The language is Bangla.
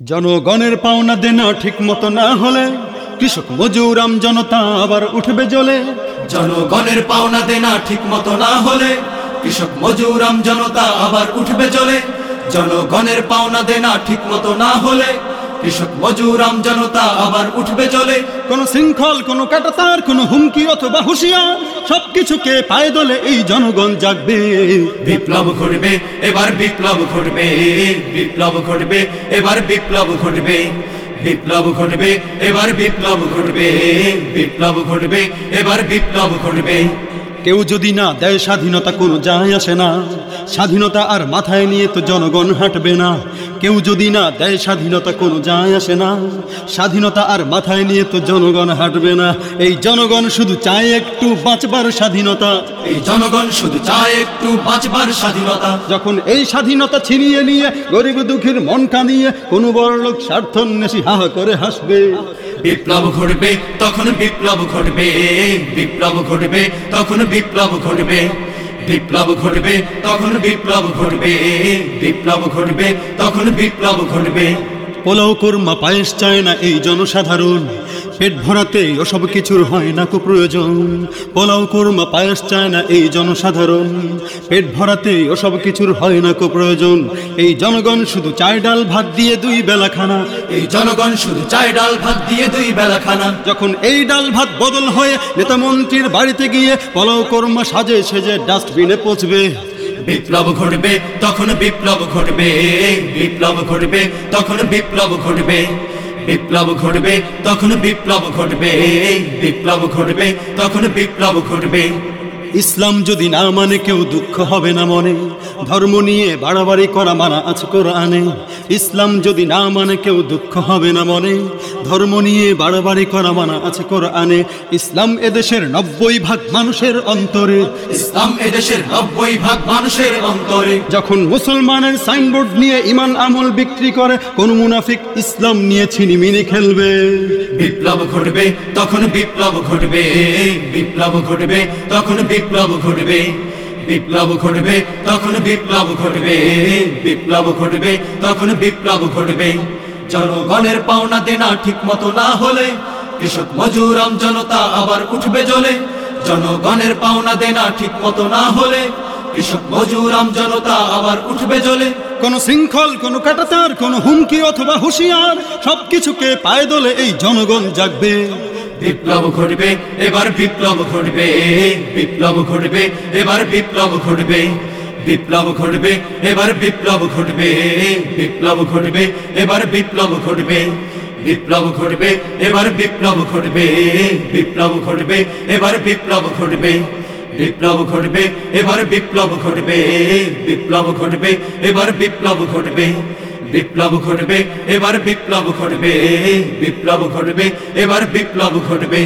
জনগণের পাওনা দেনা ঠিক মতো না হলে কৃষক মজুরাম জনতা আবার উঠবে জ্বলে জনগণের পাওনা দেনা ঠিক মতো না হলে কৃষক মজুরাম জনতা আবার উঠবে জলে। জনগণের পাওনা দেনা ঠিক মতো না হলে কৃষক মজুরাম জনতা আবার উঠবে চলে কোন শৃঙ্খল কোন কাটাতার কোন হুমকি অথবা হুঁশিয়ার সবকিছুকে পায়ে দলে এই জনগণ জাগবে। বিপ্লব ঘটবে এবার বিপ্লব ঘটবে বিপ্লব ঘটবে এবার বিপ্লব ঘটবে। বিপ্লব ঘটবে এবার বিপ্লব ঘটবে বিপ্লব ঘটবে এবার বিপ্লব ঘটবে। কেউ যদি না দেয় স্বাধীনতা কোনো যায় আসে না। স্বাধীনতা আর মাথায় নিয়ে তো জনগণ হাঁটবে না। কেউ যদি না দেয় স্বাধীনতা কোনো যায় আসে না। স্বাধীনতা আর মাথায় নিয়ে তো জনগণ হাঁটবে না। এই জনগণ শুধু চায় একটু বাঁচবার স্বাধীনতা। এই জনগণ শুধু চায় একটু বাঁচবার স্বাধীনতা। যখন এই স্বাধীনতা ছিনিয়ে নিয়ে গরিব দুঃখীর মন কানিয়ে কোনো বড় লোক স্বার্থন্বেষী হাহা করে হাসবে। বিপ্লব ঘটবে তখন বিপ্লব ঘটবে বিপ্লব ঘটবে তখন বিপ্লব ঘটবে। বিপ্লব ঘটবে তখন বিপ্লব ঘটবে বিপ্লব ঘটবে তখন বিপ্লব ঘটবে। পোলাও কোরমা পায়েস চায় না এই জনসাধারণ। পেট ভরাতে ওসব কিছুর হয় না কো প্রয়োজন। পোলাও কোরমা পায়েস চায় না এই জনসাধারণ। পেট ভরাতে ওসব কিছুর হয় না কো প্রয়োজন। এই জনগণ শুধু চায় ডাল ভাত দিয়ে দুই বেলা খানা। এই জনগণ শুধু চায় ডাল ভাত দিয়ে দুই বেলা খানা। যখন এই ডাল ভাত বদল হয়ে নেতা মন্ত্রীর বাড়িতে গিয়ে পোলাও কোরমা সাজে সেজে ডাস্টবিনে পচবে বিপ্লব ঘটবে, তখন বিপ্লব ঘটবে বিপ্লব ঘটবে, তখন বিপ্লব ঘটবে বিপ্লব ঘটবে, তখন বিপ্লব ঘটবে বিপ্লব ঘটবে, তখন বিপ্লব ঘটবে। ইসলাম যদি না মানে কেউ দুঃখ হবে না মনে। ধর্ম নিয়ে বাড়াবাড়ি করা মানা আছে কোরআনে। ইসলাম যদি না মানে কেউ দুঃখ হবে না মনে। ধর্ম নিয়ে বাড়াবাড়ি করা মানা আছে কোরআনে। ইসলাম এদেশের নব্বই ভাগ মানুষের অন্তরে। ইসলাম এদেশের নব্বই ভাগ মানুষের অন্তরে। যখন মুসলমানের সাইনবোর্ড নিয়ে ইমান আমল বিক্রি করে কোন মুনাফিক ইসলাম নিয়ে ছিনিমিনি খেলবে। বিপ্লব ঘটবে তখন বিপ্লব ঘটবে। বিপ্লব ঘটবে তখন বিপ্লব ঘটবে। বিপ্লব ঘটবে, তখন বিপ্লব ঘটবে। বিপ্লব ঘটবে, তখন বিপ্লব ঘটবে। জনগণের পাওনা দেনা ঠিক মতো না হলে কৃষক মজুরাম জনতা আবার উঠবে জ্বলে জনগণের পাওনা দেনা ঠিক মতো না হলে কৃষক মজুরাম জনতা আবার উঠবে জ্বলে কোন শৃঙ্খল, কোন কাটাতার, কোন হুমকি অথবা হুঁশিয়ার সবকিছুকে পায়ে দলে এই জনগণ জাগবে। বিপ্লব ঘটবে এবার বিপ্লব ঘটবে বিপ্লব ঘটবে এবার বিপ্লব ঘটবে বিপ্লব ঘটবে এবার বিপ্লব ঘটবে বিপ্লব ঘটবে এবার বিপ্লব ঘটবে বিপ্লব ঘটবে এবার বিপ্লব ঘটবে বিপ্লব ঘটবে এবার বিপ্লব ঘটবে বিপ্লব ঘটবে এবার বিপ্লব ঘটবে বিপ্লব ঘটবে এবার বিপ্লব ঘটবে বিপ্লব ঘটবে এবার বিপ্লব ঘটবে বিপ্লব ঘটবে এবার বিপ্লব ঘটবে।